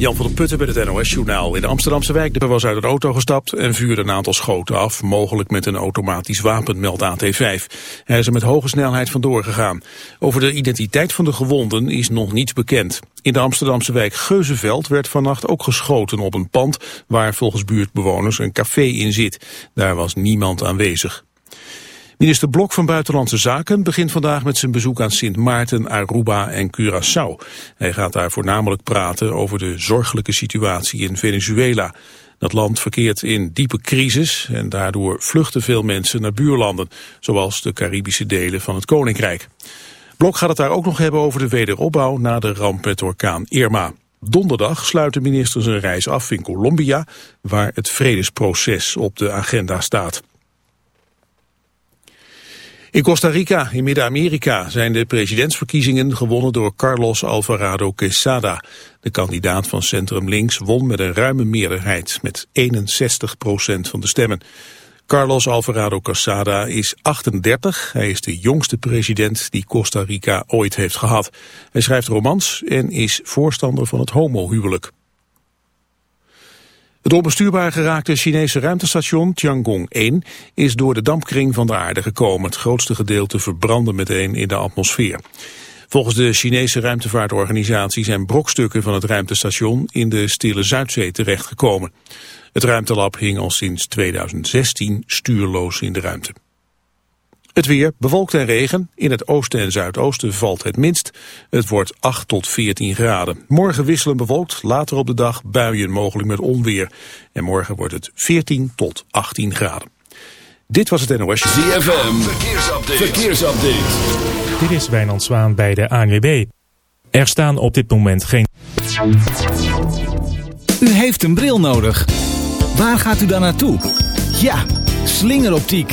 Jan van der Putten bij het NOS-journaal. In de Amsterdamse wijk was uit een auto gestapt en vuurde een aantal schoten af, mogelijk met een automatisch wapen, meldt AT5. Hij is er met hoge snelheid vandoor gegaan. Over de identiteit van de gewonden is nog niets bekend. In de Amsterdamse wijk Geuzenveld werd vannacht ook geschoten op een pand waar volgens buurtbewoners een café in zit. Daar was niemand aanwezig. Minister Blok van Buitenlandse Zaken begint vandaag met zijn bezoek aan Sint Maarten, Aruba en Curaçao. Hij gaat daar voornamelijk praten over de zorgelijke situatie in Venezuela. Dat land verkeert in diepe crisis en daardoor vluchten veel mensen naar buurlanden, zoals de Caribische delen van het Koninkrijk. Blok gaat het daar ook nog hebben over de wederopbouw na de ramp met orkaan Irma. Donderdag sluit de minister zijn reis af in Colombia, waar het vredesproces op de agenda staat. In Costa Rica, in Midden-Amerika, zijn de presidentsverkiezingen gewonnen door Carlos Alvarado Quesada. De kandidaat van Centrum Links won met een ruime meerderheid, met 61 procent van de stemmen. Carlos Alvarado Quesada is 38. Hij is de jongste president die Costa Rica ooit heeft gehad. Hij schrijft romans en is voorstander van het homohuwelijk. Het onbestuurbaar geraakte Chinese ruimtestation Tiangong-1 is door de dampkring van de aarde gekomen. Het grootste gedeelte verbrandde meteen in de atmosfeer. Volgens de Chinese ruimtevaartorganisatie zijn brokstukken van het ruimtestation in de Stille Zuidzee terechtgekomen. Het ruimtelab hing al sinds 2016 stuurloos in de ruimte. Het weer, bewolkt en regen. In het oosten en zuidoosten valt het minst. Het wordt 8 tot 14 graden. Morgen wisselen bewolkt, later op de dag buien mogelijk met onweer. En morgen wordt het 14 tot 18 graden. Dit was het NOS. ZFM, verkeersupdate. verkeersupdate. Dit is Wijnand Zwaan bij de ANWB. Er staan op dit moment geen... U heeft een bril nodig. Waar gaat u dan naartoe? Ja, slingeroptiek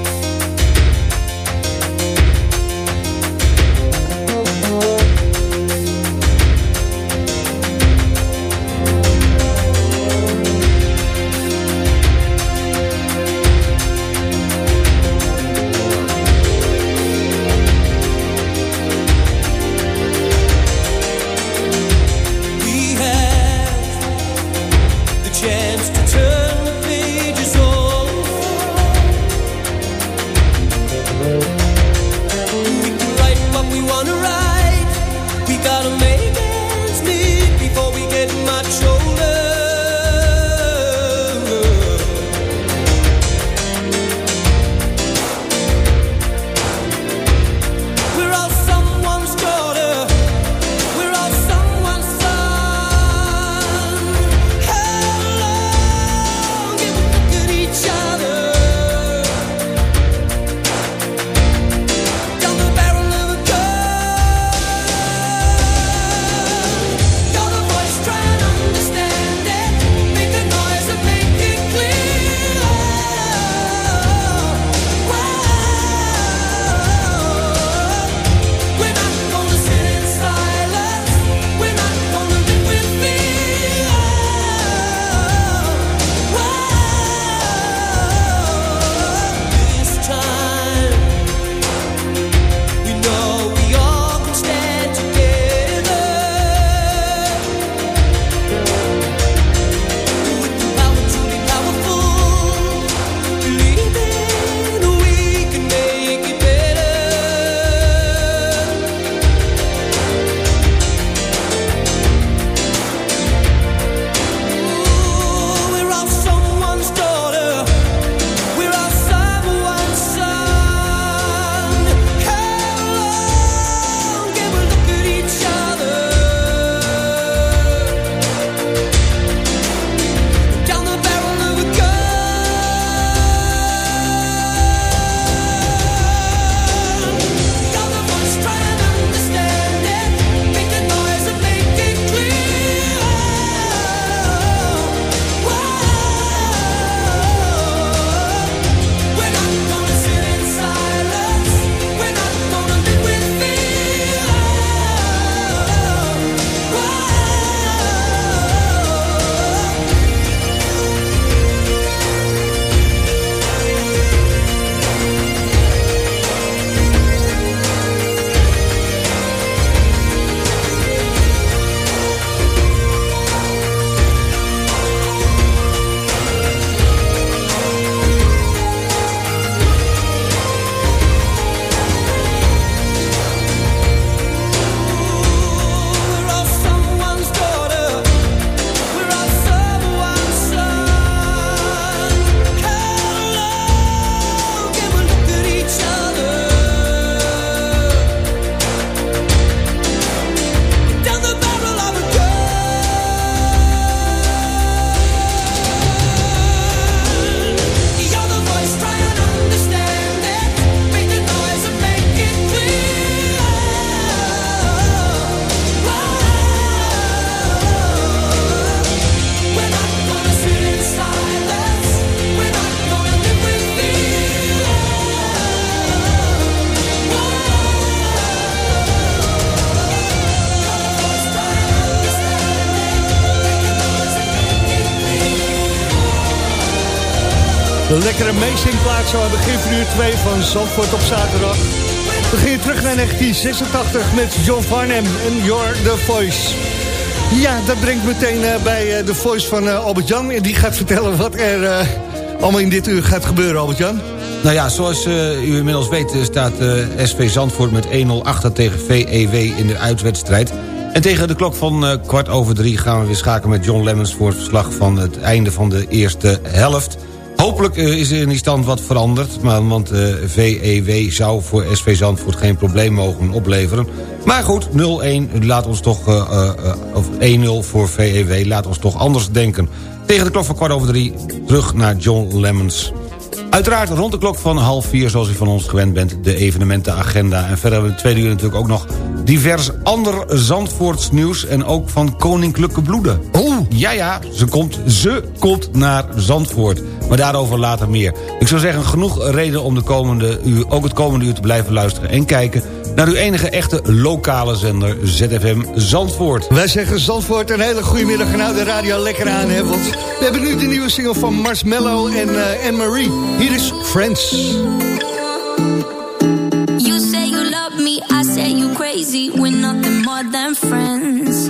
Een lekkere meezingplaats zo aan begin van uur 2 van Zandvoort op zaterdag. We gingen terug naar 1986 met John Farnham en You're the Voice. Ja, dat brengt meteen uh, bij uh, de Voice van uh, Albert-Jan. En die gaat vertellen wat er allemaal in dit uur gaat gebeuren, Albert-Jan. Nou ja, zoals u inmiddels weet staat SV Zandvoort met 1-0 achter tegen VEW in de uitwedstrijd. En tegen de klok van kwart over drie gaan we weer schakelen met John Lemmens... voor het verslag van het einde van de eerste helft... Hopelijk eh, is er in die stand wat veranderd. Maar, want eh, VEW zou voor SV Zandvoort geen probleem mogen opleveren. Maar goed, 0-1 laat ons toch, uh, of 1-0 voor VEW laat ons toch anders denken. Tegen de klok van kwart over drie terug naar John Lemmens. Uiteraard rond de klok van half vier, zoals u van ons gewend bent... de evenementenagenda. En verder hebben we in de tweede uur natuurlijk ook nog... divers ander Zandvoorts nieuws en ook van Koninklijke Bloeden. Oh! Ja, ja, ze komt, ze komt naar Zandvoort. Maar daarover later meer. Ik zou zeggen, genoeg reden om de komende uur, ook het komende uur te blijven luisteren... en kijken naar uw enige echte lokale zender ZFM Zandvoort. Wij zeggen Zandvoort een hele goede middag en hou de radio lekker aan. Hè, want we hebben nu de nieuwe single van Marshmello en uh, Anne-Marie. Hier is Friends. You say you love me, I say you crazy. We're nothing more than friends.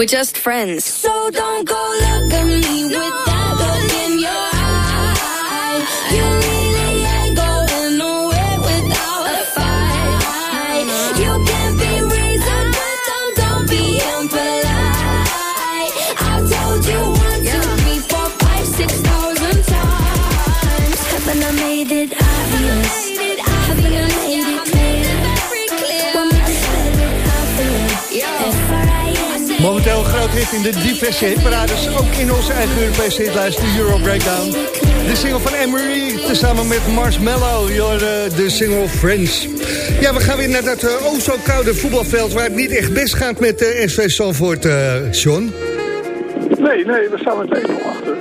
We're just friends. So don't go in de diverse hitparades. Ook in onze eigen Europese hitlijst, de Euro Breakdown. De single van Emery, tezamen met Marshmallow, de, de single Friends. Ja, we gaan weer naar dat uh, oh zo koude voetbalveld... waar het niet echt best gaat met uh, SV Sanford, uh, John. Nee, nee, we staan met 1 achter.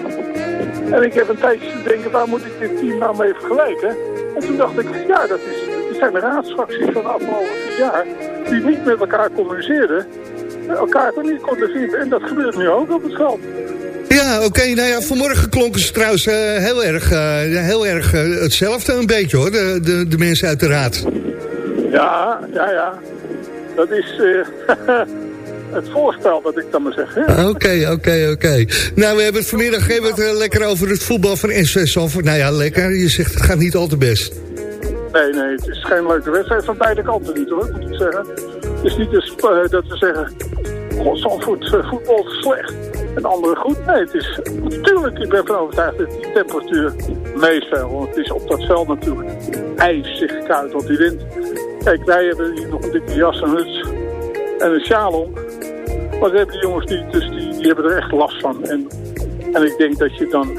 En ik heb een tijdje te denken, waar moet ik dit team nou mee vergelijken? En toen dacht ik, ja, dat, is, dat zijn raadsfracties van de afgelopen jaar... die niet met elkaar communiceerden, elkaar toch niet konden vinden. En dat gebeurt nu ook op het veld. Ja, oké. nou ja, vanmorgen klonken ze trouwens uh, heel erg, uh, heel erg uh, hetzelfde een beetje hoor, de, de, de, mensen uit de raad. Ja, ja, ja. Dat is... het voorspel, dat ik dan maar zeg. Oké, oké, oké. Nou, we hebben het vanmiddag hebben het, uh, lekker over het voetbal van SV Zandvoort. Nou ja, lekker. Je zegt het gaat niet al te best. Nee, nee, het is geen leuke wedstrijd van beide kanten niet hoor, moet ik zeggen. Het is niet dus, uh, dat we zeggen, Zandvoort uh, voetbal slecht en anderen goed. Nee, het is natuurlijk, ik ben van overtuigd dat die temperatuur meespeelt. Want het is op dat veld natuurlijk ijzig koud, want die wind. Kijk, wij hebben hier nog een dikke jas en huts en een sjaal om. Maar hebben die jongens niet, dus die, hebben er echt last van. En, en ik denk dat je dan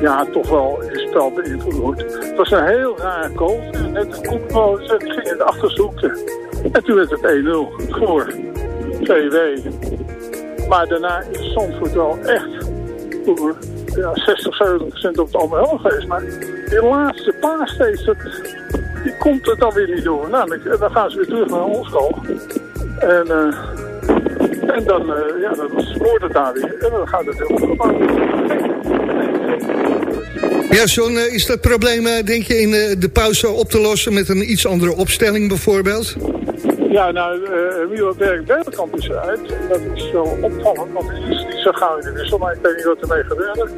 ja, toch wel je spel beïnvloed wordt. Het was een heel raar goal. Net een ze ging het achterzoeken. En toen werd het 1-0 voor VW. Maar daarna is Zandvoort wel echt ja, 60, 70 procent op het helft geweest. Maar die laatste paas steeds, die komt er dan weer niet door. Nou, dan gaan ze weer terug naar ons goal. En, uh, en dan, uh, ja, dan scoort het daar weer. En dan gaat het heel goed Ja, John, uh, is dat probleem, denk je, in de pauze op te lossen met een iets andere opstelling bijvoorbeeld? Ja, nou, uh, Milo Berg Bergkamp is eruit. Dat is wel opvallend, want hij is niet zo gauw in de wissel, ik weet niet wat ermee gebeurde.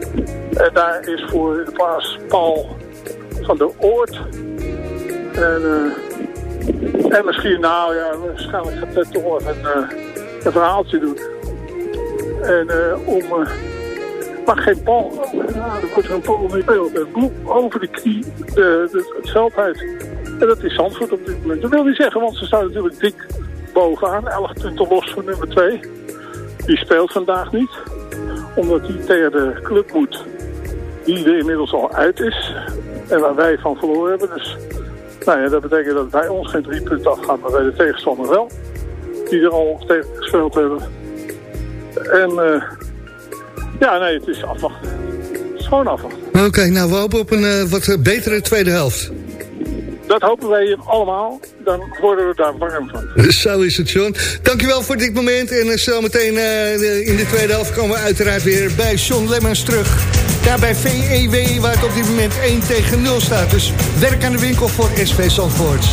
En daar is voor de plaats Paul van de Oort. En, uh, en misschien, nou ja, waarschijnlijk gaat het toch even uh, een verhaaltje doen. En om... maar geen bal. Nou, er wordt een bal mee beeld. Een over de knie de, het veld. En dat is Zandvoort op dit moment. Dat wil niet zeggen, want ze staan natuurlijk dik bovenaan. 11 punten los voor nummer 2. Die speelt vandaag niet. Omdat hij tegen de club moet. Die er inmiddels al uit is. En waar wij van verloren hebben. Dus nou ja, dat betekent dat bij ons geen drie punten afgaan. Maar bij de tegenstander wel. Die er al tegen gespeeld hebben. En uh, ja, nee, het is afwachten. Het is gewoon afwachten. Oké, nou we hopen op een uh, wat betere tweede helft dat hopen wij allemaal. Dan worden we daar warm van. Zo is het, John. Dankjewel voor dit moment. En uh, zometeen uh, in de tweede helft komen we uiteraard weer bij John Lemmens terug. Daar bij VEW, waar het op dit moment 1 tegen 0 staat. Dus werk aan de winkel voor SV Zandvoort.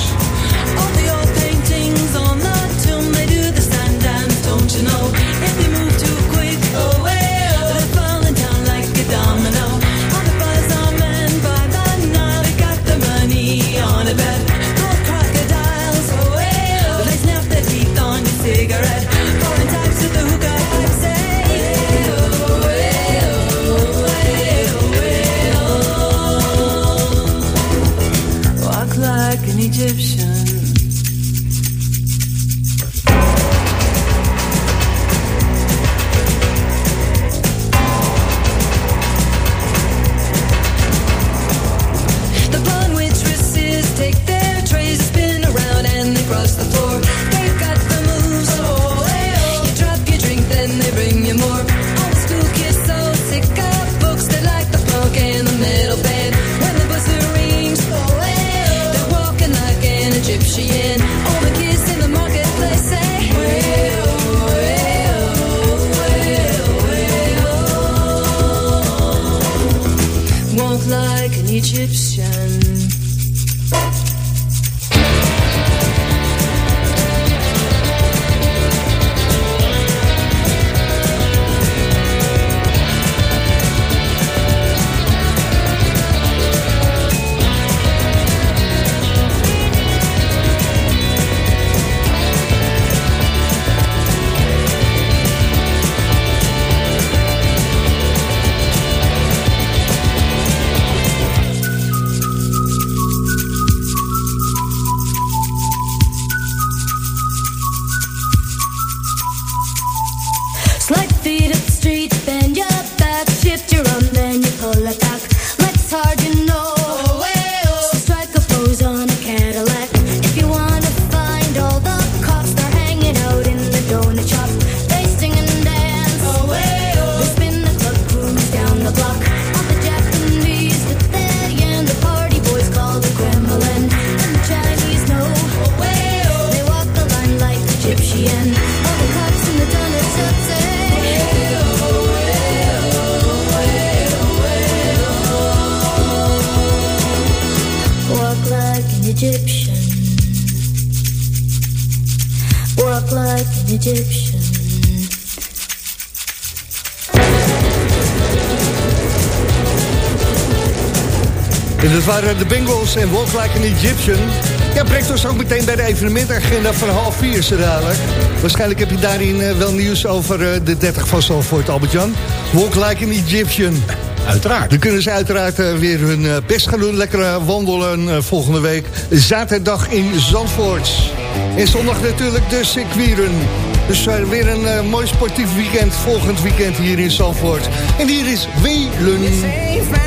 Egypt chips. En Walk Like an Egyptian. Ja, brengt ons ook meteen bij de evenementagenda van half vier zo dadelijk. Waarschijnlijk heb je daarin uh, wel nieuws over uh, de 30 van Zalvoort, Albert-Jan. Walk Like an Egyptian. Uiteraard. Dan kunnen ze uiteraard uh, weer hun best gaan doen. Lekker wandelen volgende week. Zaterdag in Zandvoort. En zondag natuurlijk de circuiren. Dus weer een mooi sportief weekend. Volgend weekend hier in Zandvoort. En hier is Welen.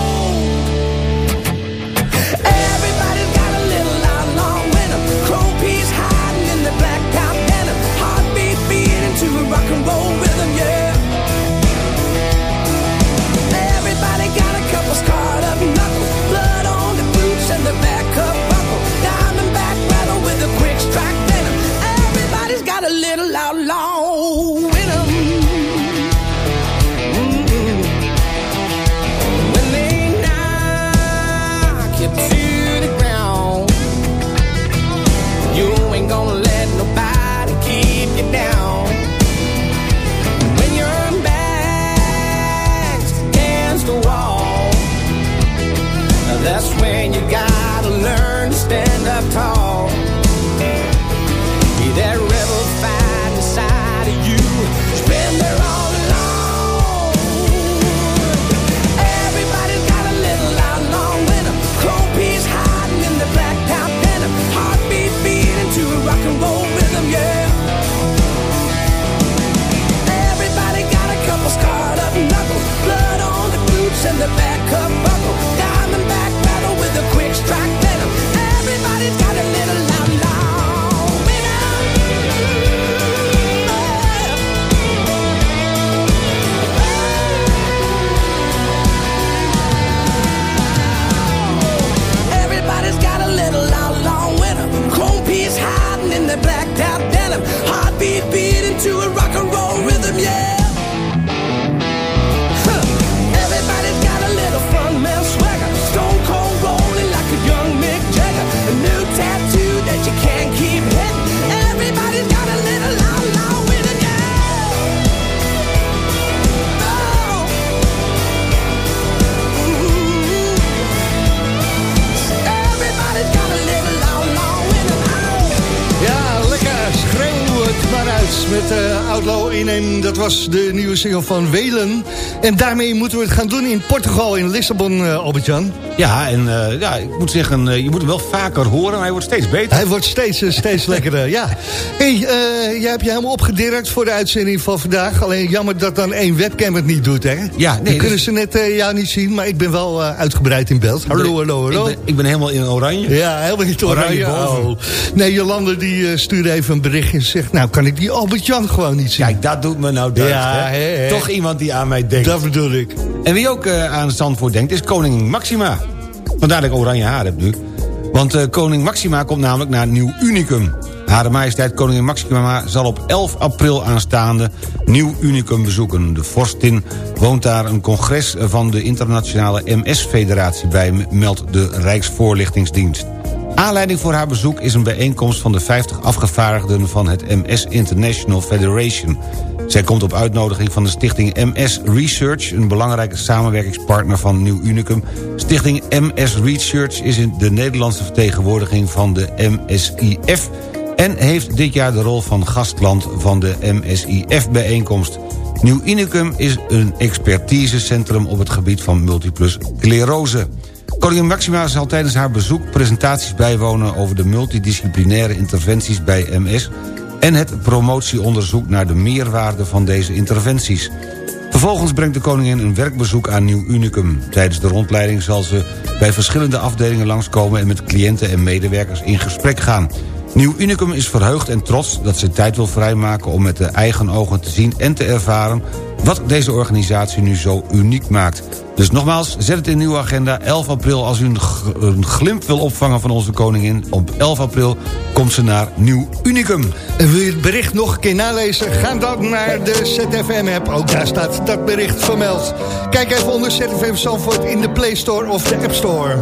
Met eh Outlaw in en dat was de nieuwe single van Welen. En daarmee moeten we het gaan doen in Portugal, in Lissabon, eh Albert-Jan. Ja, en eh, ja, ik moet zeggen, eh, je moet hem wel vaker horen. Hij wordt steeds beter. Hij wordt steeds, eh, steeds lekkerder, ja. hey, jij hebt je helemaal opgedirkt voor de uitzending van vandaag. Alleen jammer dat dan één webcam het niet doet, hè? Ja, nee, Dan kunnen dus- ze net jou niet zien, maar ik ben wel uitgebreid in beeld. Hallo, hallo, hallo. Ik ben, ik ben helemaal in oranje. Ja, helemaal niet oranje. Oranje. Oh. Nee, Jolande die stuurde even een berichtje en zegt... nou, kan ik die Albert-Jan gewoon niet zien? Kijk, dat doet me nou deugd, Ja, hè? Toch iemand die aan mij denkt. Dat bedoel ik. En wie ook aan Zandvoort denkt, is koningin Maxima. Vandaar dat ik oranje haar heb nu. Want eh, koning Maxima komt namelijk naar Nieuw Unicum. Hare majesteit koningin Maxima zal op 11 april aanstaande Nieuw Unicum bezoeken. De vorstin woont daar een congres van de internationale MS-federatie bij... meldt de Rijksvoorlichtingsdienst. Aanleiding voor haar bezoek is een bijeenkomst van de 50 afgevaardigden van het MS International Federation. Zij komt op uitnodiging van de stichting MS Research... een belangrijke samenwerkingspartner van Nieuw Unicum. Stichting MS Research is de Nederlandse vertegenwoordiging van de MSIF... en heeft dit jaar de rol van gastland van de MSIF-bijeenkomst. Nieuw Unicum is een expertisecentrum op het gebied van multiple sclerose. Koningin Maxima zal tijdens haar bezoek presentaties bijwonen... over de multidisciplinaire interventies bij MS... en het promotieonderzoek naar de meerwaarde van deze interventies. Vervolgens brengt de koningin een werkbezoek aan Nieuw Unicum. Tijdens de rondleiding zal ze bij verschillende afdelingen langskomen... en met cliënten en medewerkers in gesprek gaan. Nieuw Unicum is verheugd en trots dat ze tijd wil vrijmaken... om met de eigen ogen te zien en te ervaren... wat deze organisatie nu zo uniek maakt. Dus nogmaals, zet het in uw agenda. 11 april, als u een, een glimp wil opvangen van onze koningin... op 11 april komt ze naar Nieuw Unicum. En wil je het bericht nog een keer nalezen? Ga dan naar de ZFM-app. Ook daar staat dat bericht vermeld. Kijk even onder ZFM Zandvoort in de Play Store of de App Store.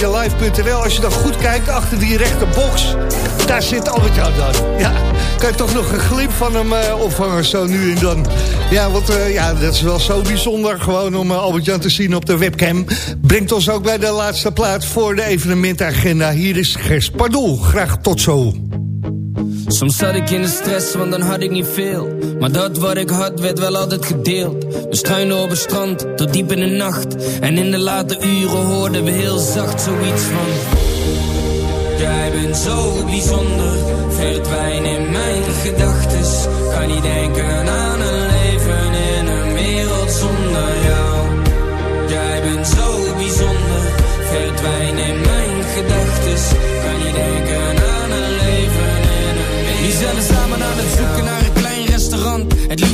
www.zfm-live.nl. Als je dan goed kijkt achter die rechterbox, daar zit Albert-Jan dan. Ja, kan je toch nog een glimp van hem eh, opvangen zo nu en dan. Ja, want eh, ja, dat is wel zo bijzonder gewoon om eh, Albert-Jan te zien op de webcam. Brengt ons ook bij de laatste plaats voor de evenementagenda. Hier is Gers Pardoel. Graag tot zo. Soms zat ik in de stress, want dan had ik niet veel. Maar dat wat ik had, werd wel altijd gedeeld. We struinen op het strand, tot diep in de nacht. En in de late uren hoorden we heel zacht zoiets van... Jij bent zo bijzonder, verdwijn in mijn gedachtes. Kan niet denken aan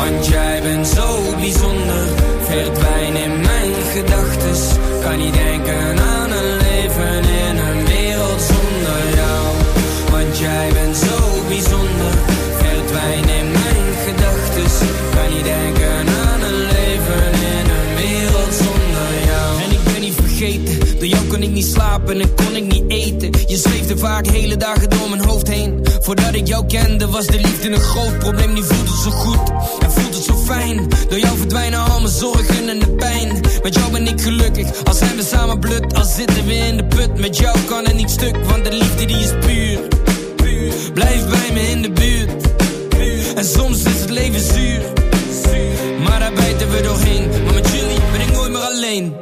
Want jij bent zo bijzonder, verdwijn in mijn gedachtes. Kan niet denken aan een leven in een wereld zonder jou. Want jij bent zo bijzonder, verdwijn in mijn gedachtes. Kan niet denken aan een leven in een wereld zonder jou. En ik ben niet vergeten, door jou kon ik niet slapen en kon ik niet eten. Je zweefde vaak hele dagen door mijn hoofd heen Voordat ik jou kende was de liefde een groot probleem. Nu voelt het zo goed en voelt het zo fijn. Door jou verdwijnen al mijn zorgen en de pijn. Met jou ben ik gelukkig, als zijn we samen blut. Als zitten we in de put, met jou kan het niet stuk. Want de liefde die is puur. Blijf bij me in de buurt. En soms is het leven zuur. Maar daar bijten we doorheen. Maar met jullie ben ik nooit meer alleen.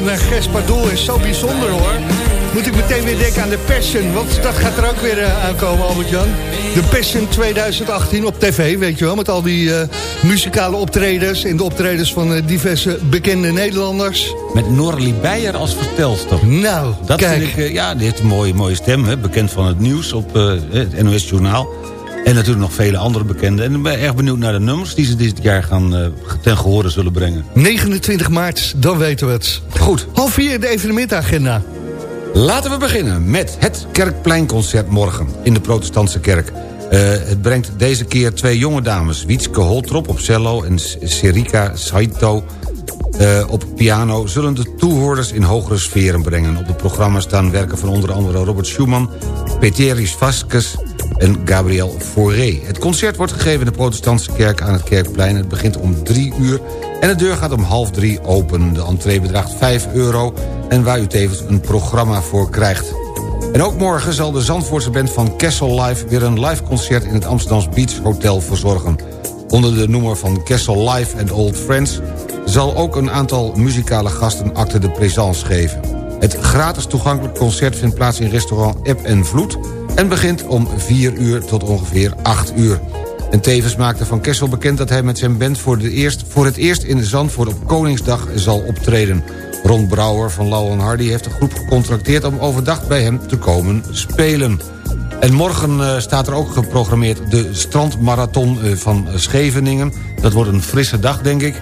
Van uh, Gers Pardoel is zo bijzonder, hoor. Moet ik meteen weer denken aan de Passion. Want dat gaat er ook weer uh, aankomen, Albert-Jan. De Passion 2018 op tv, weet je wel. Met al die uh, muzikale optredens. En de optredens van uh, diverse bekende Nederlanders. Met Norlie Beijer als vertelster. Nou, dat kijk. Vind ik, ja, die heeft een mooie, mooie stem. Hè? Bekend van het nieuws op het NOS Journaal. En natuurlijk nog vele andere bekenden. En ik ben erg benieuwd naar de nummers die ze dit jaar gaan uh, ten gehore zullen brengen. 29 maart, dan weten we het. Goed. Half vier de evenementagenda. Laten we beginnen met het Kerkpleinconcert morgen in de protestantse kerk. Uh, het brengt deze keer twee jonge dames. Wietske Holtrop op cello en Serika Saito uh, op piano... zullen de toehoorders in hogere sferen brengen. Op het programma staan werken van onder andere Robert Schumann... Peteris Vasquez en Gabriel Fauré. Het concert wordt gegeven in de protestantse kerk aan het Kerkplein. Het begint om drie uur en de deur gaat om half drie open. De entree bedraagt 5 euro en waar u tevens een programma voor krijgt. En ook morgen zal de Zandvoortse band van Kessel Live... weer een live concert in het Amsterdams Beach Hotel verzorgen. Onder de noemer van Kessel Live and Old Friends... zal ook een aantal muzikale gasten acte de présence geven. Het gratis toegankelijk concert vindt plaats in restaurant Eb en Vloed... en begint om 4 uur tot ongeveer 8 uur. En tevens maakte Van Kessel bekend dat hij met zijn band... voor, de eerst, voor het eerst in Zandvoort op Koningsdag zal optreden. Ron Brouwer van Lauw Hardy heeft de groep gecontracteerd... om overdag bij hem te komen spelen. En morgen uh, staat er ook geprogrammeerd de strandmarathon uh, van Scheveningen. Dat wordt een frisse dag, denk ik.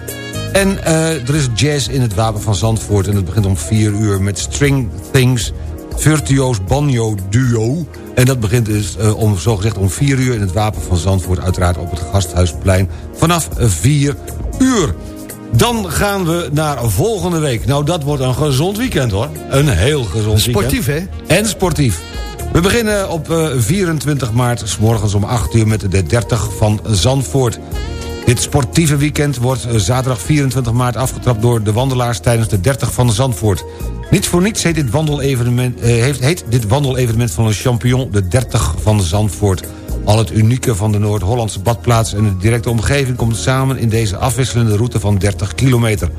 En uh, er is jazz in het Wapen van Zandvoort... en het begint om 4 uur met String Things... Virtuoos Banjo Duo. En dat begint dus uh, om, zogezegd om 4 uur in het Wapen van Zandvoort... uiteraard op het Gasthuisplein vanaf 4 uur. Dan gaan we naar volgende week. Nou, dat wordt een gezond weekend, hoor. Een heel gezond Sportief, weekend. hè? En sportief. We beginnen op uh, 24 maart, s morgens om 8 uur... met de 30 van Zandvoort. Dit sportieve weekend wordt uh, zaterdag 24 maart afgetrapt... door de wandelaars tijdens de 30 van Zandvoort. Niet voor niets heet dit wandelevenement, wandelevenement van een champion... de 30 van Zandvoort. Al het unieke van de Noord-Hollandse badplaats en de directe omgeving... komt samen in deze afwisselende route van 30 kilometer.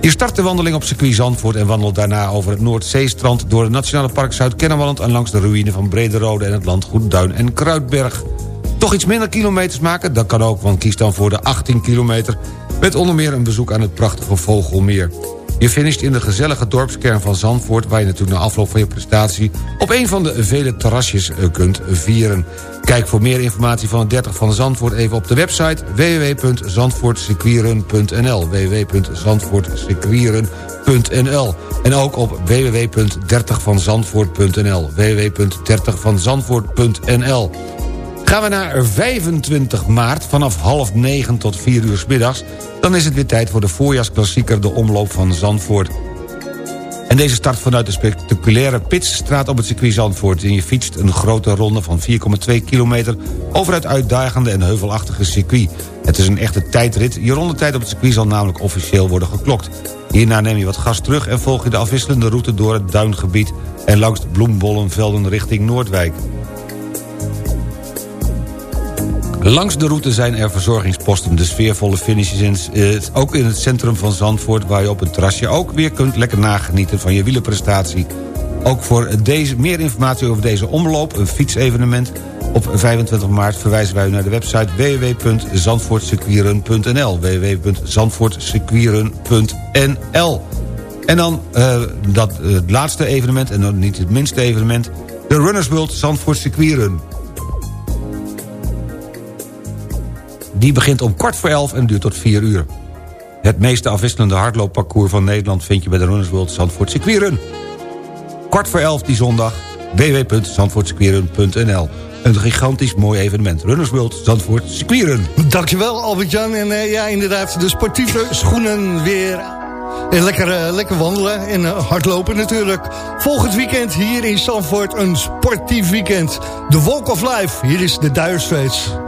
Je start de wandeling op circuit Zandvoort... en wandelt daarna over het Noordzeestrand... door het Nationale Park Zuid-Kennemerland... en langs de ruïne van Brederode en het landgoed Duin en Kruidberg. Toch iets minder kilometers maken? Dat kan ook, want kies dan voor de 18 kilometer... met onder meer een bezoek aan het prachtige Vogelmeer. Je finisht in de gezellige dorpskern van Zandvoort... waar je natuurlijk na afloop van je prestatie... op een van de vele terrasjes kunt vieren. Kijk voor meer informatie van het 30 van Zandvoort even op de website... www.zandvoortsequieren.nl www.zandvoortsequieren.nl En ook op www.30vanzandvoort.nl www.30vanzandvoort.nl Gaan we naar 25 maart vanaf half negen tot 4 uur middags... dan is het weer tijd voor de voorjaarsklassieker De Omloop van Zandvoort. En deze start vanuit de spectaculaire Pitsstraat op het circuit Zandvoort... en je fietst een grote ronde van 4,2 kilometer... over het uitdagende en heuvelachtige circuit. Het is een echte tijdrit. Je rondetijd op het circuit zal namelijk officieel worden geklokt. Hierna neem je wat gas terug en volg je de afwisselende route door het duingebied... en langs de bloembollenvelden richting Noordwijk. Langs de route zijn er verzorgingsposten. De sfeervolle finishes in, ook in het centrum van Zandvoort... waar je op een terrasje ook weer kunt lekker nagenieten van je wielerprestatie. Ook voor deze, meer informatie over deze omloop, een fietsevenement... op 25 maart verwijzen wij u naar de website www.zandvoortsequieren.nl www.zandvoortsequieren.nl En dan uh, dat, uh, het laatste evenement, en dan niet het minste evenement... de Runners World Zandvoort. Die begint om kwart voor elf en duurt tot vier uur. Het meeste afwisselende hardloopparcours van Nederland... vind je bij de Runners World Zandvoort Circuitrun. Kwart voor elf die zondag, www.zandvoortsequieren.nl een gigantisch mooi evenement. Runners World Zandvoort Circuitrun. Dankjewel Albert-Jan. En uh, ja, inderdaad, de sportieve schoenen weer... En lekker, uh, lekker wandelen en uh, hardlopen natuurlijk. Volgend weekend hier in Zandvoort een sportief weekend. The Walk of Life, hier is de Dire.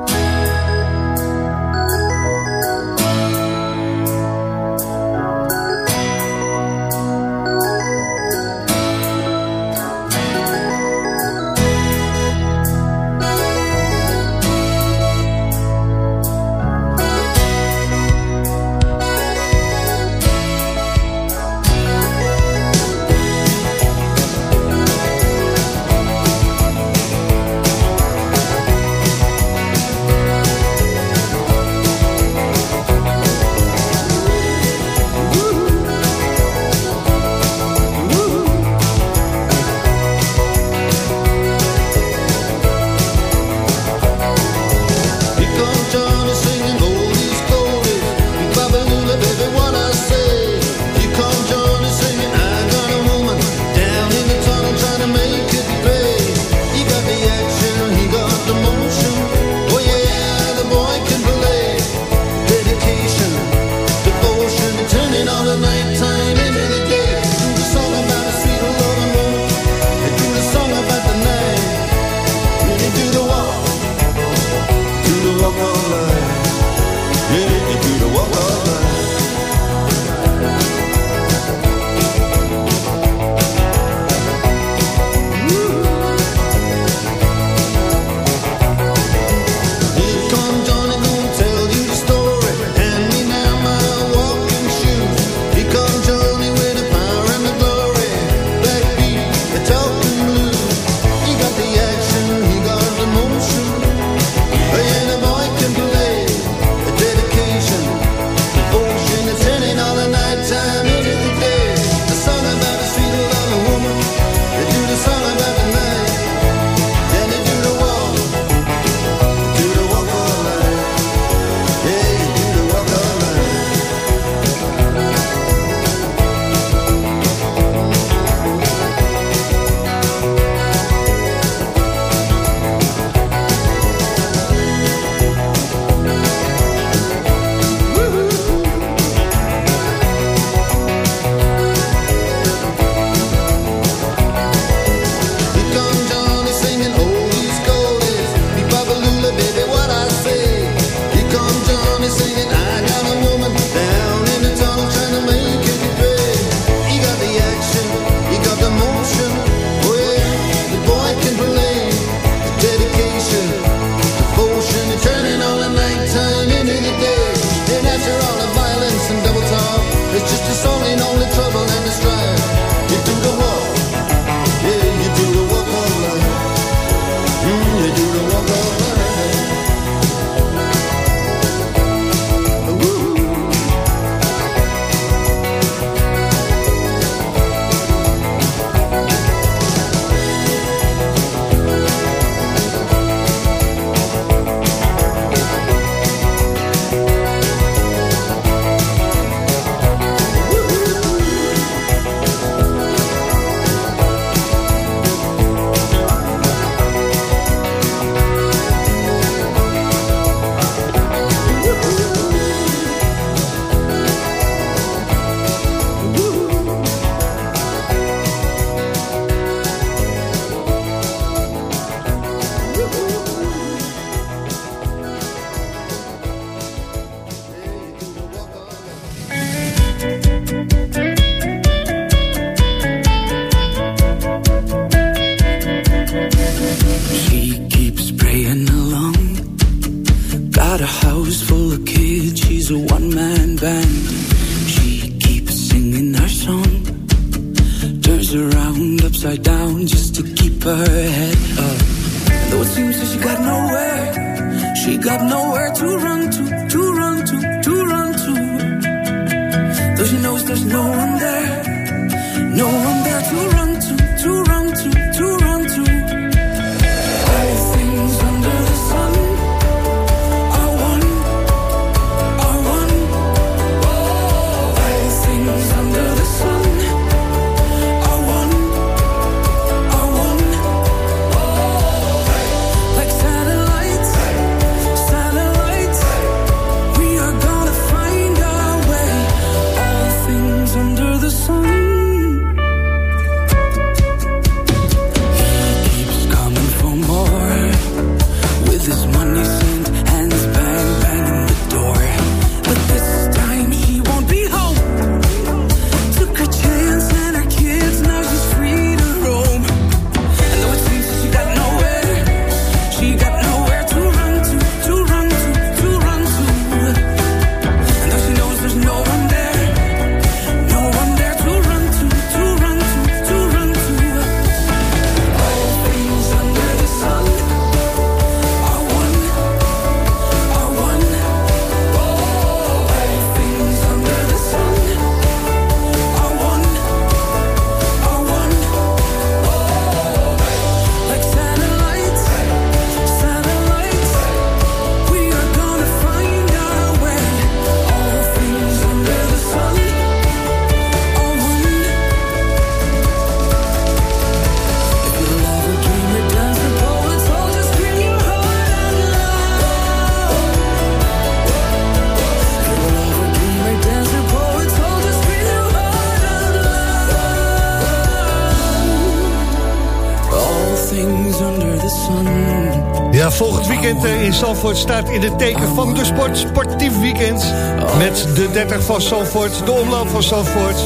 Zandvoort staat in het teken van de sport. Sportief weekend. Met de 30 van Zandvoort, de omloop van Zandvoort.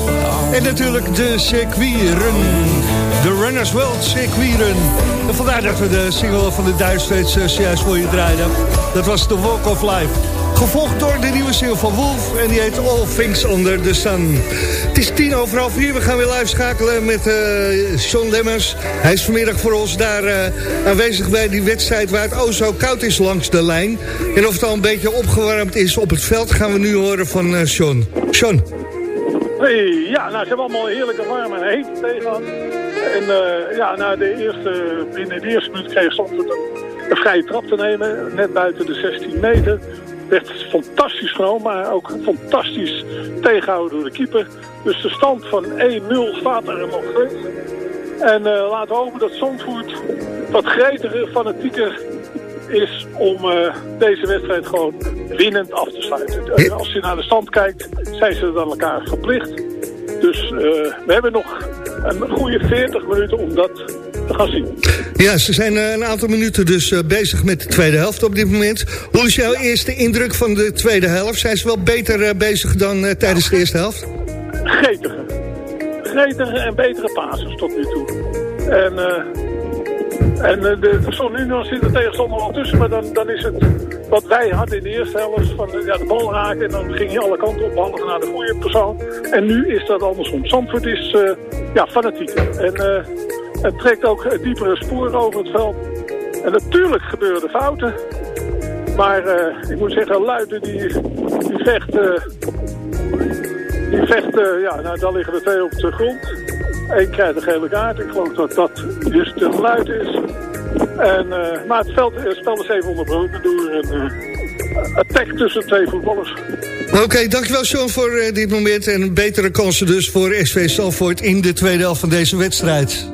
En natuurlijk de circuitrun. De Runners World circuitrun. En vandaar dat we de single van de Duitsers uh, juist voor je draaiden. Dat was The Walk of Life. Gevolgd door de nieuwe single van Wolf. En die heet All Things Under the Sun. Het is tien over half vier. We gaan weer live schakelen met uh, Sean Lemmers. Hij is vanmiddag voor ons daar uh, aanwezig bij die wedstrijd... waar het oh zo koud is langs de lijn. En of het al een beetje opgewarmd is op het veld... gaan we nu horen van uh, Sean. Sean. Hey, ja, nou, ze hebben allemaal heerlijke warme en hete tegenhand. En ja, na de eerste, binnen de eerste minuut kreeg Zandvoort een vrije trap te nemen. Net buiten de 16 meter. Fantastisch maar ook fantastisch tegenhouden door de keeper. Dus de stand van 1-0 staat er nog steeds. En uh, laten we hopen dat Zandvoort wat gretiger, fanatieker is om uh, deze wedstrijd gewoon winnend af te sluiten. Als je naar de stand kijkt, zijn ze dan elkaar verplicht. Dus uh, we hebben nog een goede 40 minuten om dat te gaan zien. Ja, ze zijn een aantal minuten dus bezig met de tweede helft op dit moment. Hoe is jouw eerste indruk van de tweede helft? Zijn ze wel beter bezig dan tijdens de eerste helft? Gretiger. Gretiger en betere passes tot nu toe. En... En uh, de, zo nu dan zit de tegenstander al tussen, maar dan, dan is het wat wij hadden in de eerste helft van ja, de bal raken en dan ging je alle kanten op, behalve naar de goede persoon. En nu is dat andersom. Zandvoort is uh, ja, fanatiek en het trekt ook diepere sporen over het veld. En natuurlijk gebeuren fouten, maar ik moet zeggen, Luiden die, die vecht, die vecht ja, nou, daar liggen er twee op de grond. Eén krijgt een gele kaart. Ik geloof dat dat just te luid is. En, uh, maar het, veld, het spel is even onderbroken door een attack tussen twee voetballers. Oké, dankjewel Sean voor dit moment. En betere kansen dus voor SV Salvoort in de tweede helft van deze wedstrijd.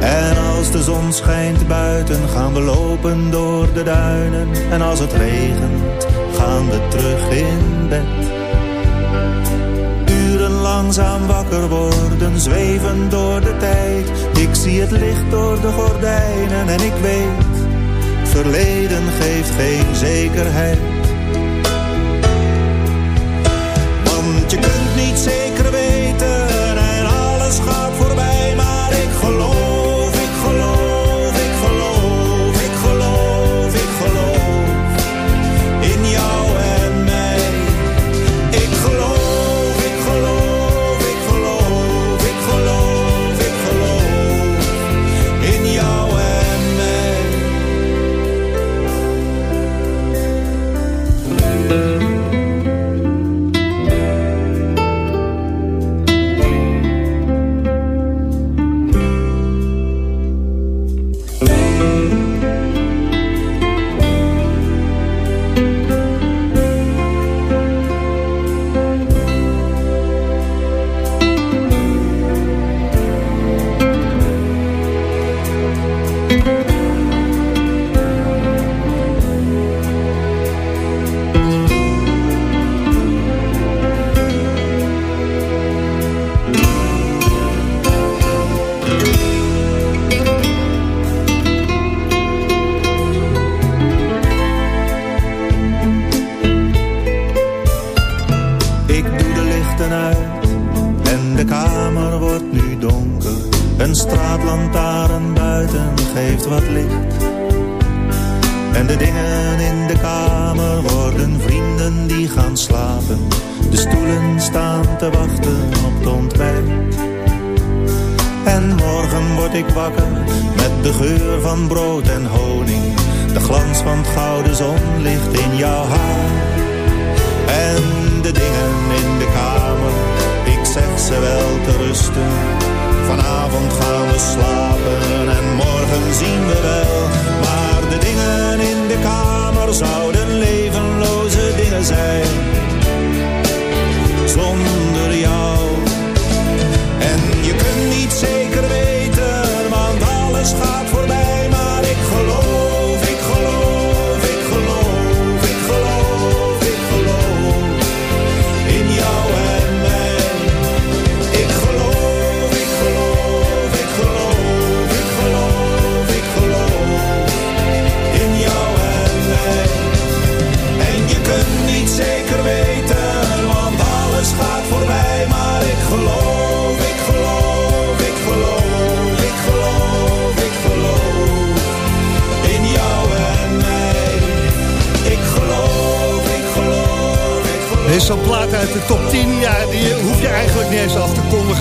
En als de zon schijnt buiten gaan we lopen door de duinen. En als het regent gaan we terug in bed. Uren langzaam wakker worden, zweven door de tijd. Ik zie het licht door de gordijnen en ik weet, verleden geeft geen zekerheid.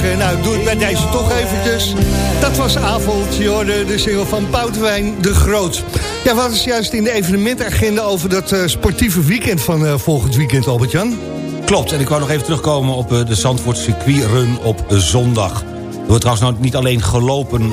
Nou, doe het bij deze toch eventjes. Dat was avond, je de single van Boudewijn de Groot. Ja, wat is juist in de evenementagenda over dat eh, sportieve weekend van eh, volgend weekend, Albert-Jan? Klopt, en ik wou nog even terugkomen op eh, de Zandvoort circuitrun op zondag. Er wordt trouwens nou niet alleen gelopen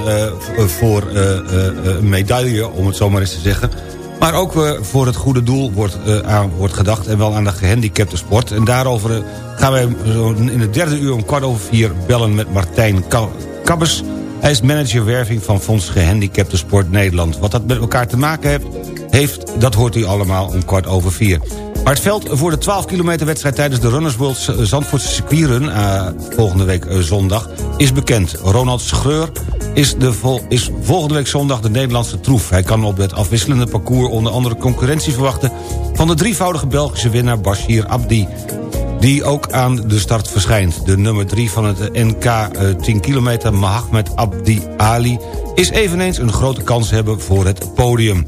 voor een medaille, om het zo maar eens te zeggen... maar ook eh, voor het goede doel wordt, eh, aan, wordt gedacht... en wel aan de gehandicapte sport. En daarover eh, gaan wij in het derde uur om kwart over vier bellen met Martijn Ka- Kabbers... Hij is manager werving van Fonds Gehandicapte Sport Nederland. Wat dat met elkaar te maken heeft, heeft dat hoort u allemaal om kwart over vier. Maar het veld voor de 12 kilometer wedstrijd tijdens de Runners World Zandvoortse circuitrun... eh, volgende week zondag, is bekend. Ronald Schreur is, de vol- is volgende week zondag de Nederlandse troef. Hij kan op het afwisselende parcours onder andere concurrentie verwachten... van de drievoudige Belgische winnaar Bashir Abdi. Die ook aan de start verschijnt. De nummer 3 van het NK 10 kilometer, Mahamed Abdi Ali... is eveneens een grote kans hebben voor het podium.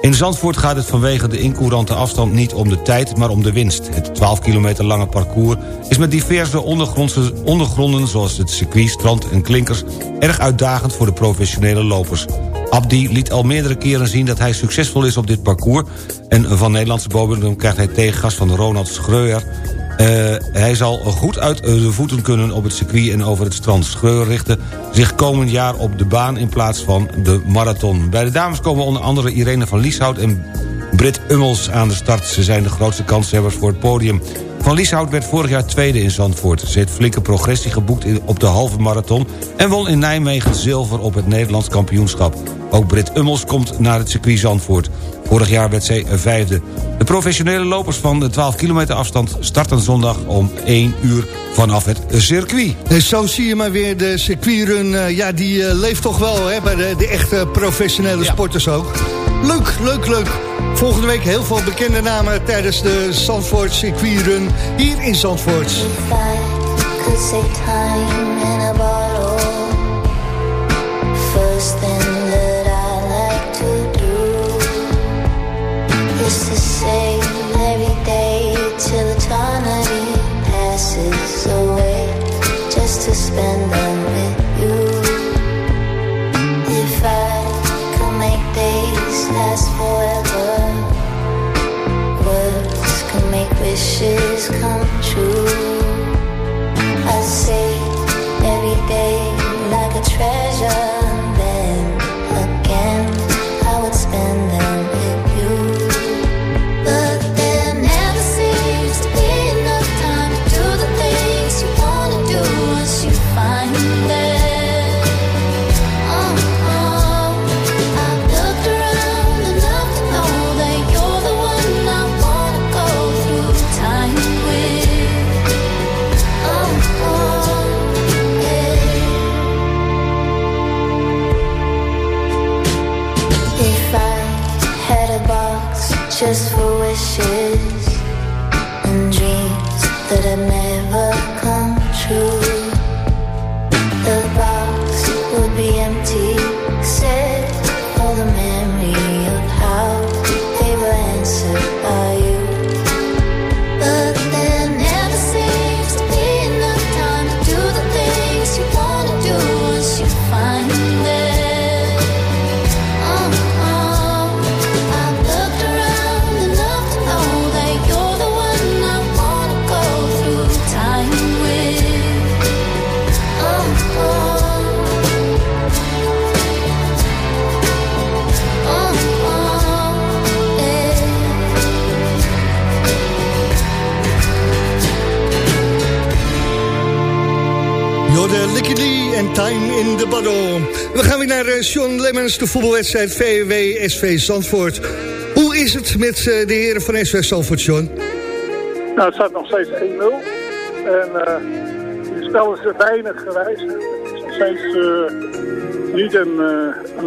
In Zandvoort gaat het vanwege de incourante afstand niet om de tijd, maar om de winst. Het 12 kilometer lange parcours is met diverse ondergronden... zoals het circuit, strand en klinkers... erg uitdagend voor de professionele lopers. Abdi liet al meerdere keren zien dat hij succesvol is op dit parcours... en van Nederlandse bodem krijgt hij tegengas van Ronald Schreuer... Uh, hij zal goed uit de voeten kunnen op het circuit en over het strand. Schreur richtte zich komend jaar op de baan in plaats van de marathon. Bij de dames komen onder andere Irene van Lieshout en Brit Ummels aan de start. Ze zijn de grootste kanshebbers voor het podium. Van Lieshout werd vorig jaar tweede in Zandvoort. Ze heeft flinke progressie geboekt op de halve marathon... en won in Nijmegen zilver op het Nederlands kampioenschap. Ook Brit Ummels komt naar het circuit Zandvoort. Vorig jaar werd zij vijfde. De professionele lopers van de 12 kilometer afstand starten zondag om 1 uur vanaf het circuit. En zo zie je maar weer, de circuitrun, uh, ja, die uh, leeft toch wel hè, bij de, de echte professionele ja. sporters ook. Leuk, leuk, leuk. Volgende week heel veel bekende namen tijdens de Zandvoort circuitrun hier in Zandvoort. To spend with you. Make days forever, wishes come true. I say just naar uh, Sean Lemmens, de voetbalwedstrijd VW SV Zandvoort. Hoe is het met uh, de heren van SV Zandvoort, Sean? Nou, het staat nog steeds 1-0. En uh, het spel is er weinig gewijzigd. Het is nog steeds niet een,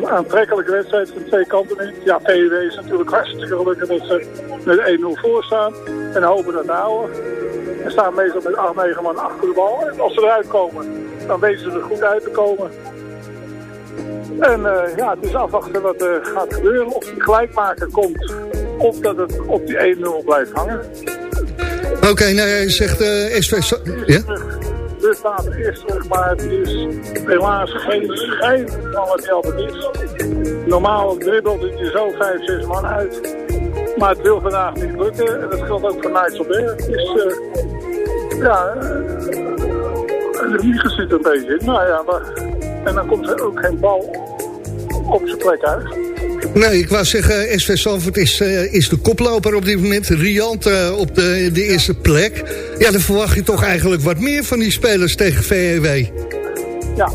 aantrekkelijke wedstrijd van twee kanten niet. Ja, VW is natuurlijk hartstikke gelukkig dat ze met 1-0 voor staan. En hopen dat houden. En staan meestal met 8, 9 man achter de bal. En als ze eruit komen, dan weten ze er goed uit te komen. En uh, ja, het is afwachten wat er gaat gebeuren. Of die gelijkmaker komt, of dat het op die 1-0 blijft hangen. Oké, okay, nou jij zegt uh, SV... Ja? De staat eerst terug, maar het is helaas geen schijn van wat altijd is. Normaal dribbelt je zo 5, 6 man uit. Maar het wil vandaag niet lukken. En dat geldt ook voor Nijsselberg. Het is... Uh, ja de vliegen zit een beetje in. Nou ja, maar, en dan komt er ook geen bal op zijn plek uit. Nee, ik wou zeggen, SV Sanford is, uh, is de koploper op dit moment. Riant uh, op de, de eerste plek. Ja, dan verwacht je toch eigenlijk wat meer van die spelers tegen VEW. Ja,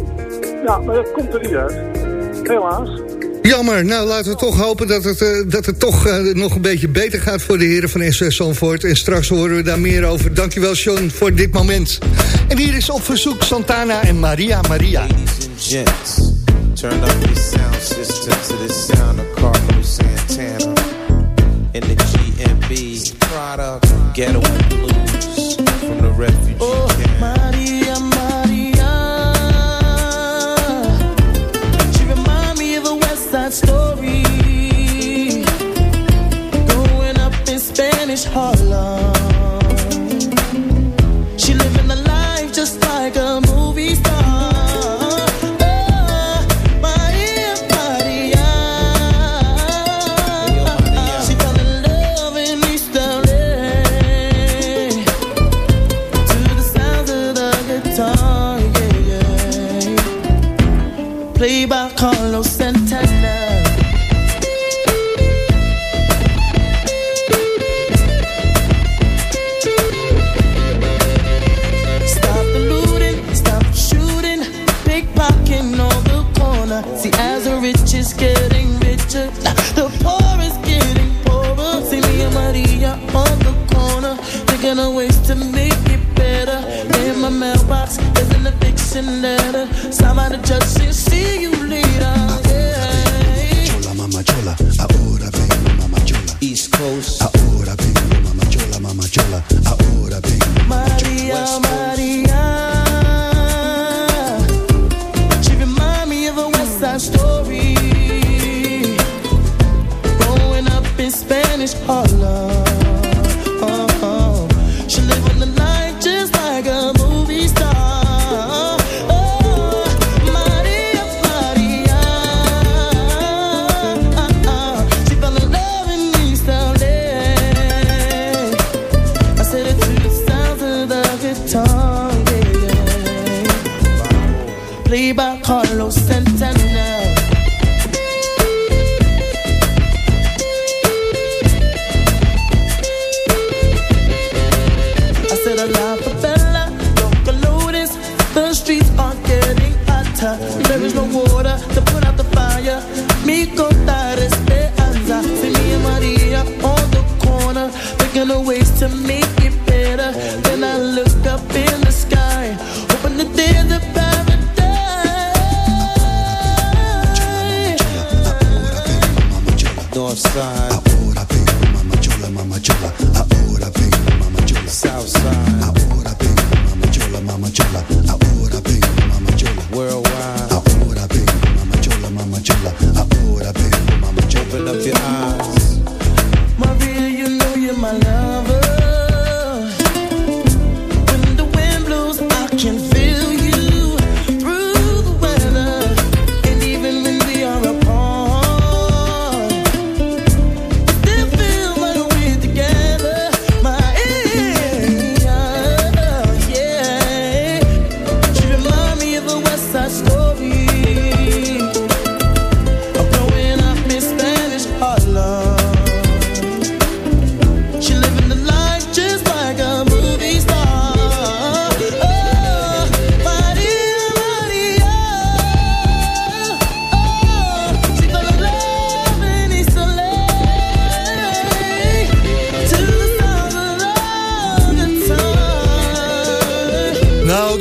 ja maar dat komt er niet uit. Helaas. Jammer, nou laten we toch hopen dat het, uh, dat het toch uh, nog een beetje beter gaat voor de heren van SW Zandvoort. En straks horen we daar meer over. Dankjewel Sean voor dit moment. En hier is op verzoek Santana en Maria Maria. Gents, Turn up your sound system to the sound of Carlos Santana in the GMB product Ghetto Blues from the red.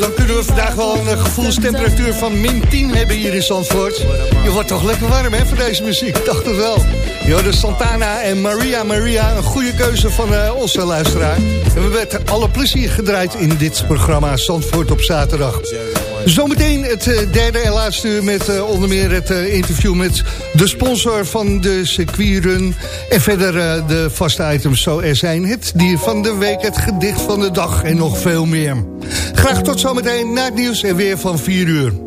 dan kunnen we vandaag wel een gevoelstemperatuur van min 10 hebben hier in Zandvoort. Je wordt toch lekker warm hè, voor deze muziek, dacht ik wel. Jorden Santana en Maria Maria, een goede keuze van eh, onze luisteraar. En we hebben alle plezier gedraaid in dit programma Zandvoort op zaterdag. Zometeen het eh, derde en laatste uur met eh, onder meer het eh, interview met de sponsor van de circuitrun. En verder de vaste items zo er zijn. Het dier van de week, het gedicht van de dag en nog veel meer. Graag tot zometeen na het nieuws en weer van 4 uur.